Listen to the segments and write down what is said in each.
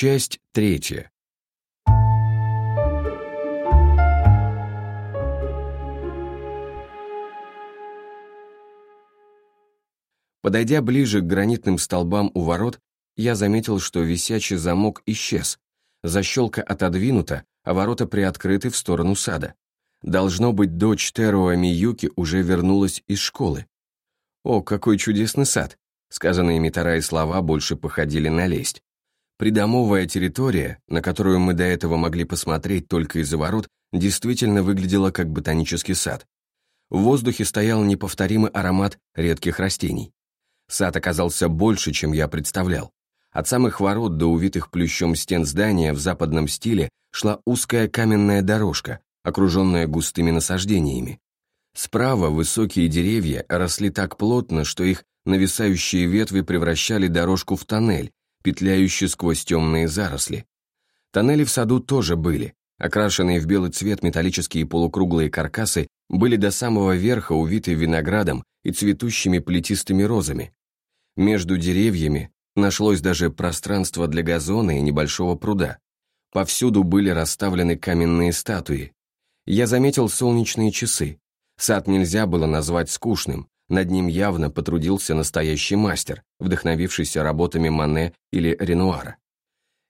Часть третья. Подойдя ближе к гранитным столбам у ворот, я заметил, что висячий замок исчез. Защелка отодвинута, а ворота приоткрыты в сторону сада. Должно быть, дочь Теруа Миюки уже вернулась из школы. «О, какой чудесный сад!» Сказанные Митарай слова больше походили на лесть. Придомовая территория, на которую мы до этого могли посмотреть только из-за ворот, действительно выглядела как ботанический сад. В воздухе стоял неповторимый аромат редких растений. Сад оказался больше, чем я представлял. От самых ворот до увитых плющом стен здания в западном стиле шла узкая каменная дорожка, окруженная густыми насаждениями. Справа высокие деревья росли так плотно, что их нависающие ветви превращали дорожку в тоннель, петляющий сквозь темные заросли. Тоннели в саду тоже были. Окрашенные в белый цвет металлические полукруглые каркасы были до самого верха увиты виноградом и цветущими плетистыми розами. Между деревьями нашлось даже пространство для газона и небольшого пруда. Повсюду были расставлены каменные статуи. Я заметил солнечные часы. Сад нельзя было назвать скучным, над ним явно потрудился настоящий мастер, вдохновившийся работами Мане или Ренуара.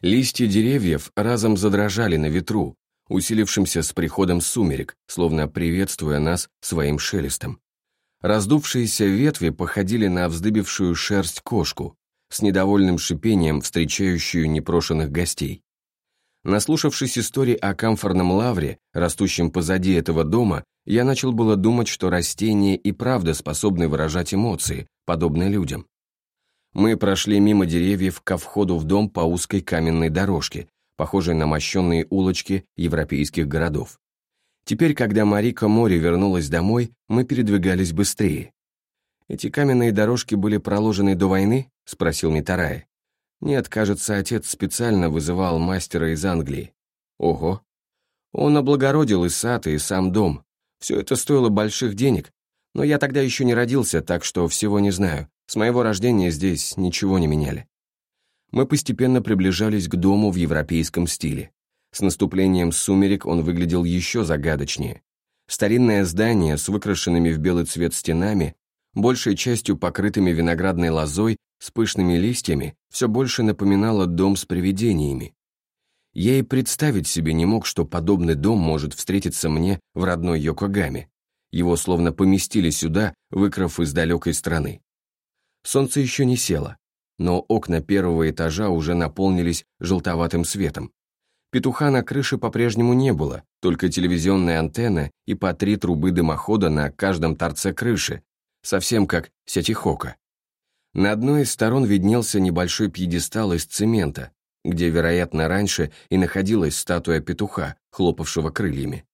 Листья деревьев разом задрожали на ветру, усилившимся с приходом сумерек, словно приветствуя нас своим шелестом. Раздувшиеся ветви походили на вздыбившую шерсть кошку, с недовольным шипением встречающую непрошенных гостей. Наслушавшись истории о камфорном лавре, растущем позади этого дома, я начал было думать, что растения и правда способны выражать эмоции, подобные людям. Мы прошли мимо деревьев ко входу в дом по узкой каменной дорожке, похожей на мощенные улочки европейских городов. Теперь, когда Марика Мори вернулась домой, мы передвигались быстрее. «Эти каменные дорожки были проложены до войны?» — спросил Митарай. Нет, кажется, отец специально вызывал мастера из Англии. Ого. Он облагородил и сад, и сам дом. Все это стоило больших денег. Но я тогда еще не родился, так что всего не знаю. С моего рождения здесь ничего не меняли. Мы постепенно приближались к дому в европейском стиле. С наступлением сумерек он выглядел еще загадочнее. Старинное здание с выкрашенными в белый цвет стенами, большей частью покрытыми виноградной лозой, с пышными листьями, все больше напоминало дом с привидениями. Я и представить себе не мог, что подобный дом может встретиться мне в родной Йокогаме. Его словно поместили сюда, выкрав из далекой страны. Солнце еще не село, но окна первого этажа уже наполнились желтоватым светом. Петуха на крыше по-прежнему не было, только телевизионная антенна и по три трубы дымохода на каждом торце крыши, совсем как Сятихока. На одной из сторон виднелся небольшой пьедестал из цемента, где, вероятно, раньше и находилась статуя петуха, хлопавшего крыльями.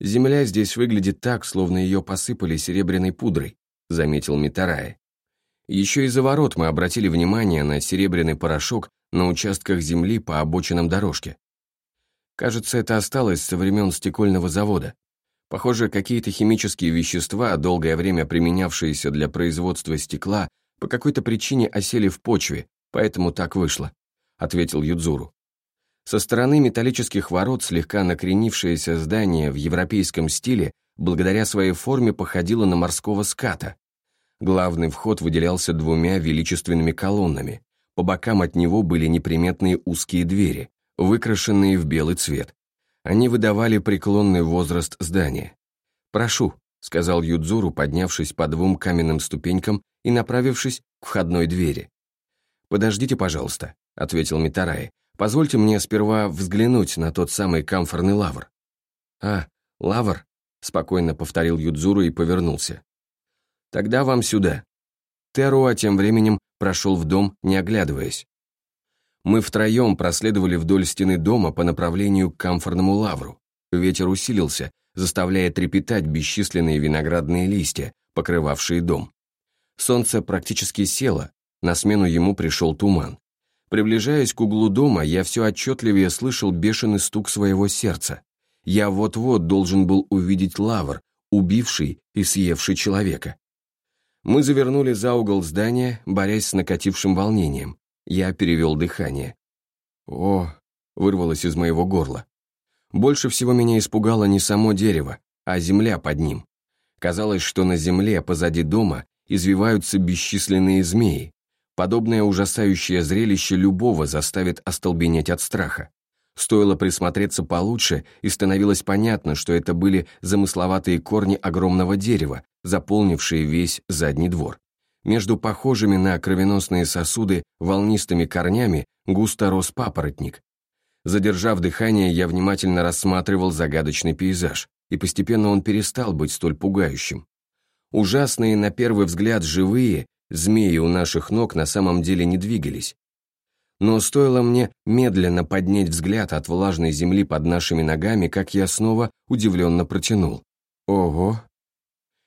«Земля здесь выглядит так, словно ее посыпали серебряной пудрой», заметил Митарай. Еще из-за ворот мы обратили внимание на серебряный порошок на участках земли по обочинам дорожки. Кажется, это осталось со времен стекольного завода. Похоже, какие-то химические вещества, долгое время применявшиеся для производства стекла, по какой-то причине осели в почве, поэтому так вышло», — ответил Юдзуру. Со стороны металлических ворот слегка накренившееся здание в европейском стиле благодаря своей форме походило на морского ската. Главный вход выделялся двумя величественными колоннами. По бокам от него были неприметные узкие двери, выкрашенные в белый цвет. Они выдавали преклонный возраст здания. «Прошу», — сказал Юдзуру, поднявшись по двум каменным ступенькам и направившись к входной двери. «Подождите, пожалуйста», — ответил Митарай. «Позвольте мне сперва взглянуть на тот самый камфорный лавр». «А, лавр?» — спокойно повторил Юдзуру и повернулся. «Тогда вам сюда». Теруа тем временем прошел в дом, не оглядываясь. Мы втроем проследовали вдоль стены дома по направлению к камфорному лавру. Ветер усилился, заставляя трепетать бесчисленные виноградные листья, покрывавшие дом. Солнце практически село, на смену ему пришел туман. Приближаясь к углу дома, я все отчетливее слышал бешеный стук своего сердца. Я вот-вот должен был увидеть лавр, убивший и съевший человека. Мы завернули за угол здания, борясь с накатившим волнением. Я перевел дыхание. «О!» — вырвалось из моего горла. Больше всего меня испугало не само дерево, а земля под ним. Казалось, что на земле, позади дома, извиваются бесчисленные змеи. Подобное ужасающее зрелище любого заставит остолбенеть от страха. Стоило присмотреться получше, и становилось понятно, что это были замысловатые корни огромного дерева, заполнившие весь задний двор. Между похожими на кровеносные сосуды волнистыми корнями густо рос папоротник. Задержав дыхание, я внимательно рассматривал загадочный пейзаж, и постепенно он перестал быть столь пугающим. Ужасные, на первый взгляд, живые, змеи у наших ног на самом деле не двигались. Но стоило мне медленно поднять взгляд от влажной земли под нашими ногами, как я снова удивленно протянул. Ого!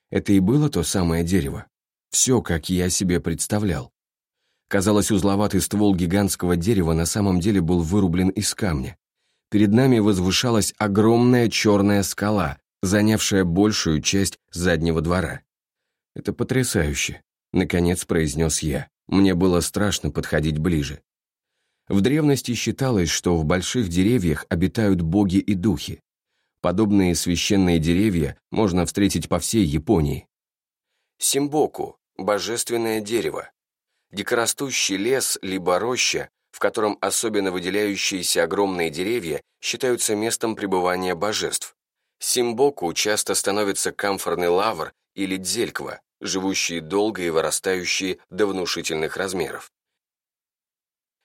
Это и было то самое дерево. Все, как я себе представлял. Казалось, узловатый ствол гигантского дерева на самом деле был вырублен из камня. Перед нами возвышалась огромная черная скала, занявшая большую часть заднего двора. «Это потрясающе», — наконец произнес я. Мне было страшно подходить ближе. В древности считалось, что в больших деревьях обитают боги и духи. Подобные священные деревья можно встретить по всей Японии. Симбоку божественное дерево, дикорастущий лес либо роща, в котором особенно выделяющиеся огромные деревья считаются местом пребывания божеств. Симбоку часто становится камфорный лавр или дзельква, живущие долго и вырастающие до внушительных размеров.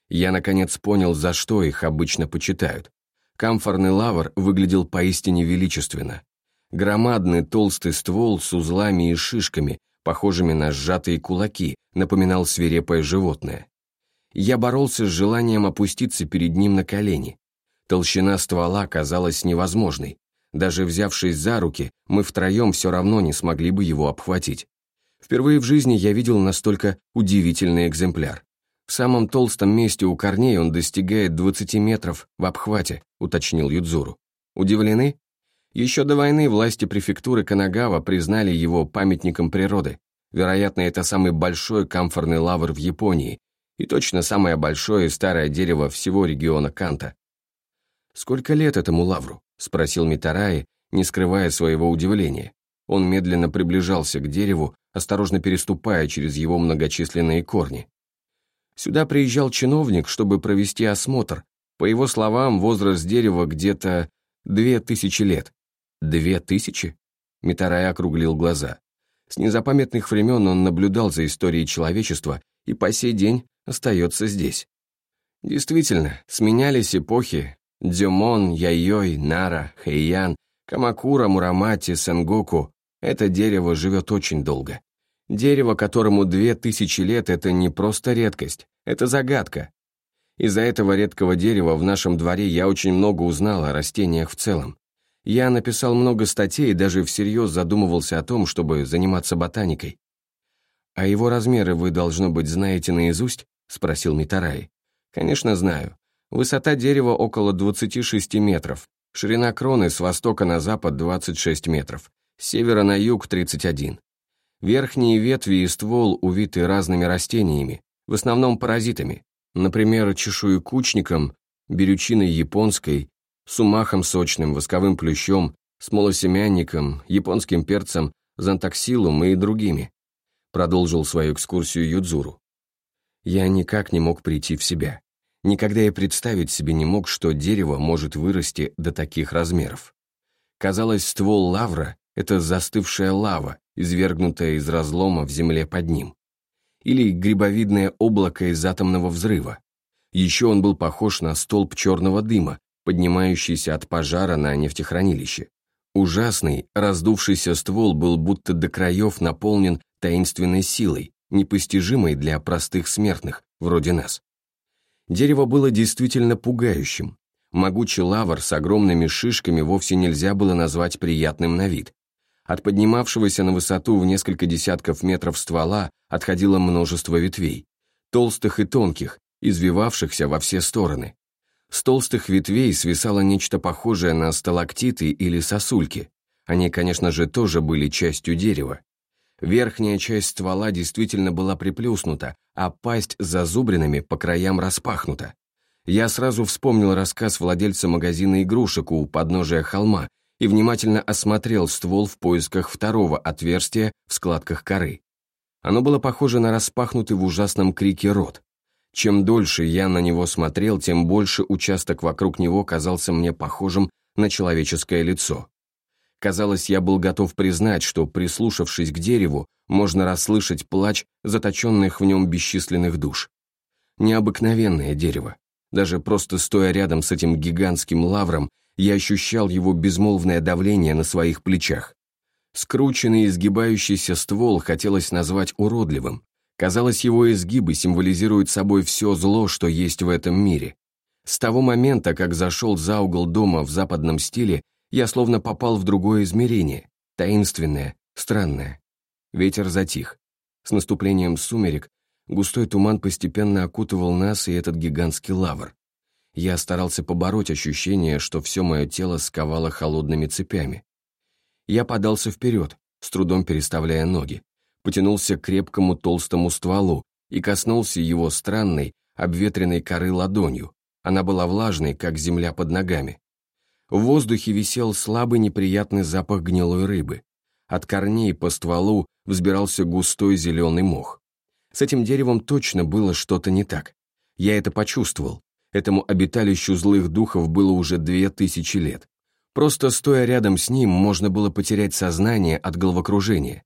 Я, наконец, понял, за что их обычно почитают. Камфорный лавр выглядел поистине величественно. Громадный толстый ствол с узлами и шишками, похожими на сжатые кулаки, напоминал свирепое животное. Я боролся с желанием опуститься перед ним на колени. Толщина ствола казалась невозможной. Даже взявшись за руки, мы втроем все равно не смогли бы его обхватить. Впервые в жизни я видел настолько удивительный экземпляр. В самом толстом месте у корней он достигает 20 метров в обхвате, уточнил Юдзуру. Удивлены? Еще до войны власти префектуры Канагава признали его памятником природы. Вероятно, это самый большой камфорный лавр в Японии и точно самое большое и старое дерево всего региона Канта. «Сколько лет этому лавру?» — спросил Митараи, не скрывая своего удивления. Он медленно приближался к дереву, осторожно переступая через его многочисленные корни. Сюда приезжал чиновник, чтобы провести осмотр. По его словам, возраст дерева где-то две тысячи лет. Две тысячи? Митарай округлил глаза. С незапамятных времен он наблюдал за историей человечества и по сей день остается здесь. Действительно, сменялись эпохи. Дзюмон, Яйой, Нара, Хэйян, Камакура, Мурамати, Сенгоку. Это дерево живет очень долго. Дерево, которому две тысячи лет, это не просто редкость, это загадка. Из-за этого редкого дерева в нашем дворе я очень много узнал о растениях в целом. Я написал много статей и даже всерьез задумывался о том, чтобы заниматься ботаникой. «А его размеры вы, должно быть, знаете наизусть?» — спросил Митарай. «Конечно, знаю. Высота дерева около 26 метров, ширина кроны с востока на запад 26 метров, с севера на юг 31. Верхние ветви и ствол увиты разными растениями, в основном паразитами, например, чешуекучником, берючиной японской сумахом сочным, восковым плющом, смолосемянником, японским перцем, зонтаксилум и другими. Продолжил свою экскурсию Юдзуру. Я никак не мог прийти в себя. Никогда я представить себе не мог, что дерево может вырасти до таких размеров. Казалось, ствол лавра — это застывшая лава, извергнутая из разлома в земле под ним. Или грибовидное облако из атомного взрыва. Еще он был похож на столб черного дыма, поднимающийся от пожара на нефтехранилище. Ужасный, раздувшийся ствол был будто до краев наполнен таинственной силой, непостижимой для простых смертных, вроде нас. Дерево было действительно пугающим. Могучий лавр с огромными шишками вовсе нельзя было назвать приятным на вид. От поднимавшегося на высоту в несколько десятков метров ствола отходило множество ветвей, толстых и тонких, извивавшихся во все стороны. С толстых ветвей свисало нечто похожее на сталактиты или сосульки. Они, конечно же, тоже были частью дерева. Верхняя часть ствола действительно была приплюснута, а пасть зазубринами по краям распахнута. Я сразу вспомнил рассказ владельца магазина игрушек у подножия холма и внимательно осмотрел ствол в поисках второго отверстия в складках коры. Оно было похоже на распахнутый в ужасном крике рот. Чем дольше я на него смотрел, тем больше участок вокруг него казался мне похожим на человеческое лицо. Казалось, я был готов признать, что, прислушавшись к дереву, можно расслышать плач заточенных в нем бесчисленных душ. Необыкновенное дерево. Даже просто стоя рядом с этим гигантским лавром, я ощущал его безмолвное давление на своих плечах. Скрученный изгибающийся ствол хотелось назвать уродливым. Казалось, его изгибы символизируют собой все зло, что есть в этом мире. С того момента, как зашел за угол дома в западном стиле, я словно попал в другое измерение, таинственное, странное. Ветер затих. С наступлением сумерек густой туман постепенно окутывал нас и этот гигантский лавр. Я старался побороть ощущение, что все мое тело сковало холодными цепями. Я подался вперед, с трудом переставляя ноги, потянулся к крепкому толстому стволу и коснулся его странной, обветренной коры ладонью. Она была влажной, как земля под ногами. В воздухе висел слабый неприятный запах гнилой рыбы. От корней по стволу взбирался густой зеленый мох. С этим деревом точно было что-то не так. Я это почувствовал. Этому обиталищу злых духов было уже две тысячи лет. Просто стоя рядом с ним, можно было потерять сознание от головокружения.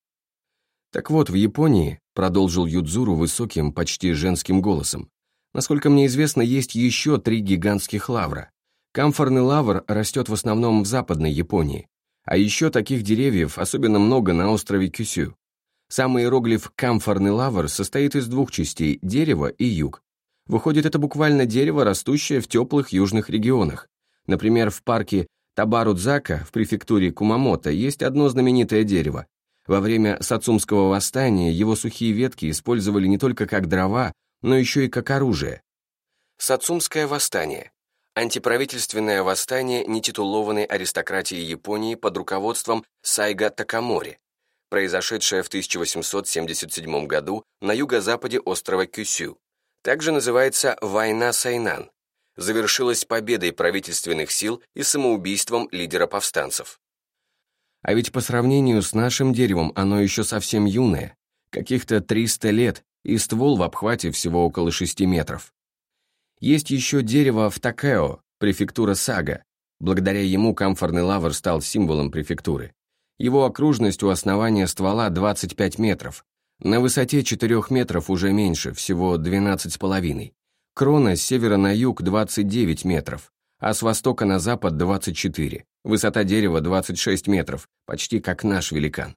Так вот, в Японии, продолжил Юдзуру высоким, почти женским голосом, насколько мне известно, есть еще три гигантских лавра. Камфорный лавр растет в основном в Западной Японии, а еще таких деревьев особенно много на острове Кюсю. Сам иероглиф «камфорный лавр» состоит из двух частей – дерево и юг. Выходит, это буквально дерево, растущее в теплых южных регионах. Например, в парке Табарудзака в префектуре Кумамото есть одно знаменитое дерево. Во время Сацумского восстания его сухие ветки использовали не только как дрова, но еще и как оружие. Сацумское восстание антиправительственное восстание нетитулованной аристократии Японии под руководством Сайга Такамори, произошедшее в 1877 году на юго-западе острова Кюсю. Также называется «Война Сайнан», завершилась победой правительственных сил и самоубийством лидера повстанцев. А ведь по сравнению с нашим деревом оно еще совсем юное, каких-то 300 лет, и ствол в обхвате всего около 6 метров. Есть еще дерево в Такео, префектура Сага. Благодаря ему камфорный лавр стал символом префектуры. Его окружность у основания ствола 25 метров. На высоте 4 метров уже меньше, всего 12,5. Крона с севера на юг 29 метров, а с востока на запад 24. Высота дерева 26 метров, почти как наш великан.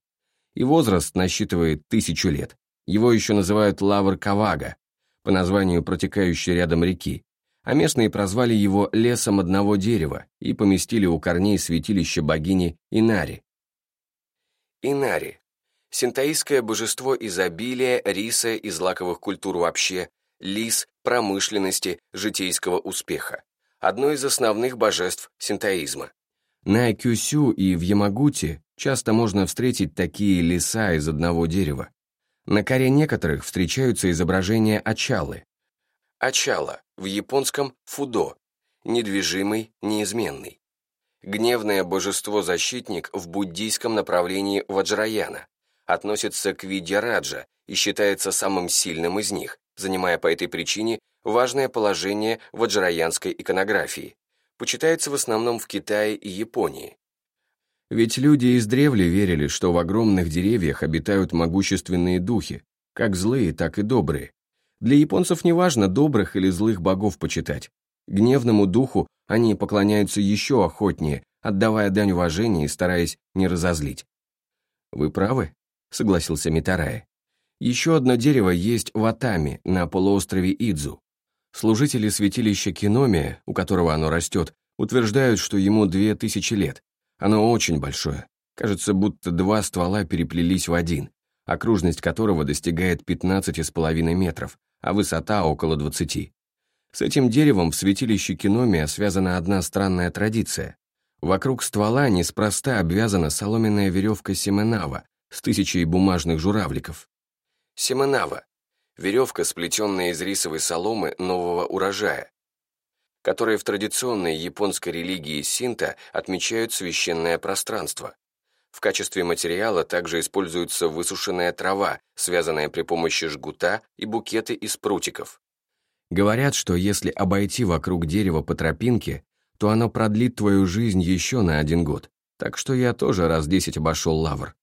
И возраст насчитывает тысячу лет. Его еще называют лавр Кавага, по названию протекающей рядом реки, а местные прозвали его «лесом одного дерева» и поместили у корней святилища богини Инари. Инари – синтаистское божество изобилия, риса и злаковых культур вообще, лис, промышленности, житейского успеха. Одно из основных божеств синтоизма. На Кюсю и в Ямагути часто можно встретить такие леса из одного дерева. На коре некоторых встречаются изображения Ачалы. Ачала, в японском фудо, недвижимый, неизменный. Гневное божество-защитник в буддийском направлении Ваджраяна относится к виде раджа и считается самым сильным из них, занимая по этой причине важное положение в ваджраянской иконографии. Почитается в основном в Китае и Японии. Ведь люди издревле верили, что в огромных деревьях обитают могущественные духи, как злые, так и добрые. Для японцев не важно, добрых или злых богов почитать. Гневному духу они поклоняются еще охотнее, отдавая дань уважения и стараясь не разозлить. «Вы правы», — согласился Митарая. «Еще одно дерево есть в Атами, на полуострове Идзу. Служители святилища Киноми, у которого оно растет, утверждают, что ему две тысячи лет, оно очень большое. Кажется, будто два ствола переплелись в один, окружность которого достигает 15,5 метров, а высота около 20. С этим деревом в святилище Киномия связана одна странная традиция. Вокруг ствола неспроста обвязана соломенная веревка семенава с тысячей бумажных журавликов. Семенава – веревка, сплетенная из рисовой соломы нового урожая. которые в традиционной японской религии синто отмечают священное пространство. В качестве материала также используется высушенная трава, связанная при помощи жгута и букеты из прутиков. Говорят, что если обойти вокруг дерева по тропинке, то оно продлит твою жизнь еще на один год. Так что я тоже раз десять обошел лавр.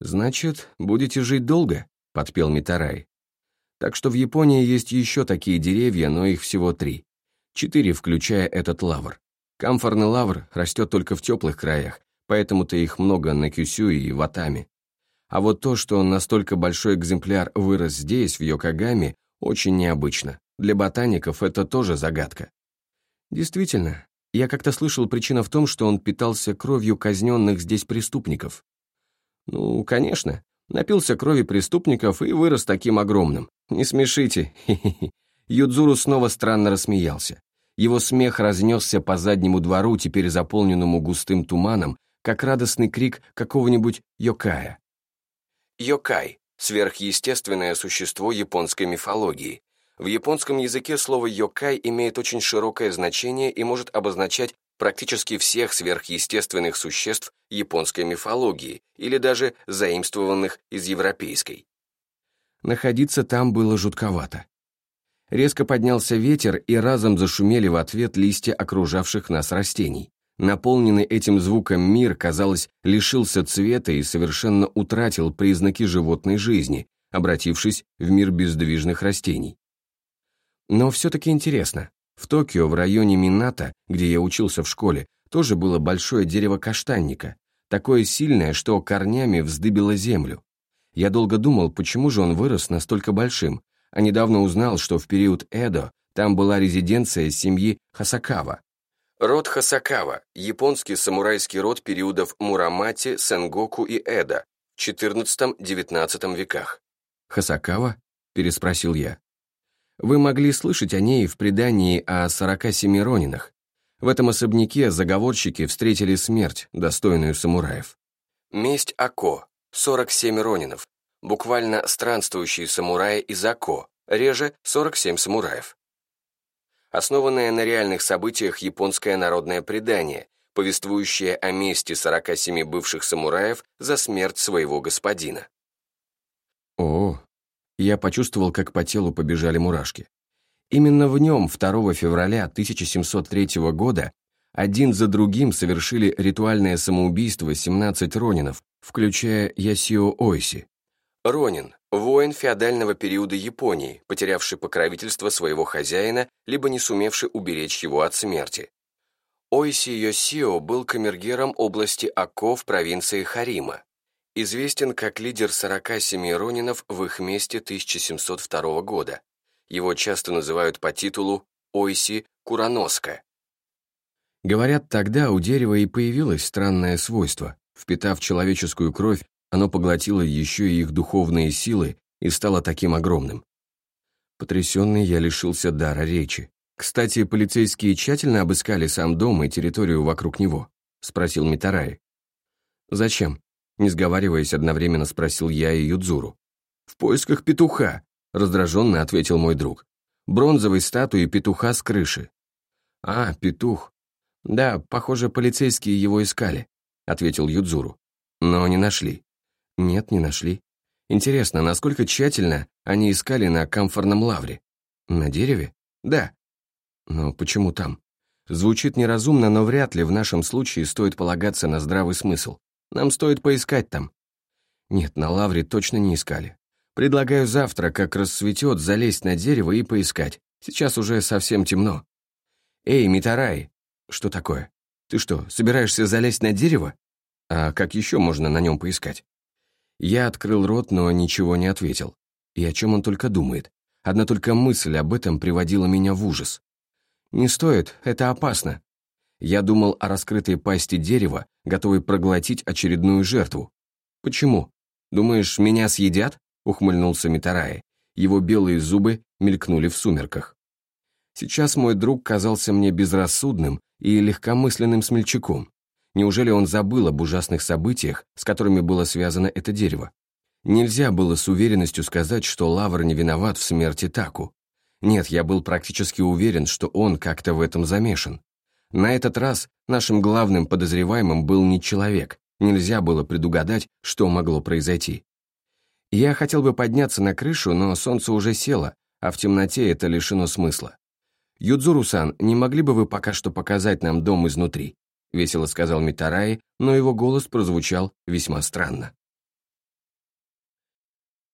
«Значит, будете жить долго?» — подпел Митарай. Так что в Японии есть еще такие деревья, но их всего три. Четыре, включая этот лавр. Камфорный лавр растет только в теплых краях, поэтому-то их много на Кюсю и Ватами. А вот то, что настолько большой экземпляр вырос здесь, в Йокогаме, очень необычно. Для ботаников это тоже загадка. Действительно, я как-то слышал, причина в том, что он питался кровью казненных здесь преступников. Ну, конечно, напился крови преступников и вырос таким огромным. Не смешите, Юдзуру снова странно рассмеялся. Его смех разнесся по заднему двору, теперь заполненному густым туманом, как радостный крик какого-нибудь йокая. Йокай — сверхъестественное существо японской мифологии. В японском языке слово йокай имеет очень широкое значение и может обозначать практически всех сверхъестественных существ японской мифологии или даже заимствованных из европейской. Находиться там было жутковато. Резко поднялся ветер, и разом зашумели в ответ листья окружавших нас растений. Наполненный этим звуком мир, казалось, лишился цвета и совершенно утратил признаки животной жизни, обратившись в мир бездвижных растений. Но все-таки интересно. В Токио, в районе Минато, где я учился в школе, тоже было большое дерево каштанника, такое сильное, что корнями вздыбило землю. Я долго думал, почему же он вырос настолько большим, а недавно узнал, что в период Эдо там была резиденция семьи Хасакава. Род Хасакава – японский самурайский род периодов Мурамати, Сенгоку и Эдо в XIV-XIX веках. «Хасакава?» – переспросил я. Вы могли слышать о ней в предании о 47 ронинах. В этом особняке заговорщики встретили смерть, достойную самураев. Месть Ако, 47 ронинов, буквально странствующие самураи из Ако, реже 47 самураев. Основанное на реальных событиях японское народное предание, повествующее о мести 47 бывших самураев за смерть своего господина. О, я почувствовал, как по телу побежали мурашки. Именно в нем 2 февраля 1703 года один за другим совершили ритуальное самоубийство 17 ронинов, включая Ясио Ойси. Ронин – воин феодального периода Японии, потерявший покровительство своего хозяина, либо не сумевший уберечь его от смерти. Ойси Йосио был камергером области Ако в провинции Харима. Известен как лидер 47 ронинов в их месте 1702 года. Его часто называют по титулу Ойси Кураноска. Говорят, тогда у дерева и появилось странное свойство. Впитав человеческую кровь, оно поглотило еще и их духовные силы и стало таким огромным. Потрясенный я лишился дара речи. «Кстати, полицейские тщательно обыскали сам дом и территорию вокруг него?» — спросил Митарай. «Зачем?» — не сговариваясь, одновременно спросил я и Юдзуру. «В поисках петуха», — раздраженно ответил мой друг. «Бронзовой статуи петуха с крыши». «А, петух. Да, похоже, полицейские его искали», — ответил Юдзуру. «Но не нашли». «Нет, не нашли. Интересно, насколько тщательно они искали на камфорном лавре? На дереве? Да. Но почему там? Звучит неразумно, но вряд ли в нашем случае стоит полагаться на здравый смысл. Нам стоит поискать там. Нет, на лавре точно не искали. Предлагаю завтра, как расцветет, залезть на дерево и поискать. Сейчас уже совсем темно. Эй, Митарай! Что такое? Ты что, собираешься залезть на дерево? А как еще можно на нем поискать? Я открыл рот, но ничего не ответил. И о чем он только думает. Одна только мысль об этом приводила меня в ужас. «Не стоит, это опасно». Я думал о раскрытой пасти дерева, готовой проглотить очередную жертву. «Почему? Думаешь, меня съедят?» — ухмыльнулся Митарай. Его белые зубы мелькнули в сумерках. Сейчас мой друг казался мне безрассудным и легкомысленным смельчаком. Неужели он забыл об ужасных событиях, с которыми было связано это дерево? Нельзя было с уверенностью сказать, что Лавр не виноват в смерти Таку. Нет, я был практически уверен, что он как-то в этом замешан. На этот раз нашим главным подозреваемым был не человек, нельзя было предугадать, что могло произойти. Я хотел бы подняться на крышу, но солнце уже село, а в темноте это лишено смысла. «Юдзуру-сан, не могли бы вы пока что показать нам дом изнутри?» — весело сказал Митараи, но его голос прозвучал весьма странно.